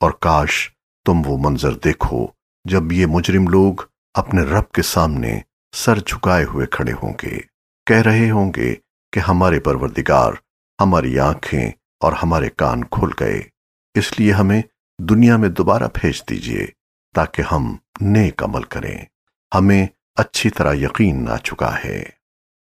اور کاش تم وہ منظر دیکھو جب یہ مجرم لوگ اپنے رب کے سامنے سر جھکائے ہوئے کھڑے ہوں گے۔ کہہ رہے ہوں گے کہ ہمارے پروردگار ہماری آنکھیں اور ہمارے کان کھل گئے، اس لیے ہمیں دنیا میں دوبارہ بھیج دیجیے تاکہ ہم نیک عمل کریں۔ ہمیں اچھی طرح یقین آ چکا ہے۔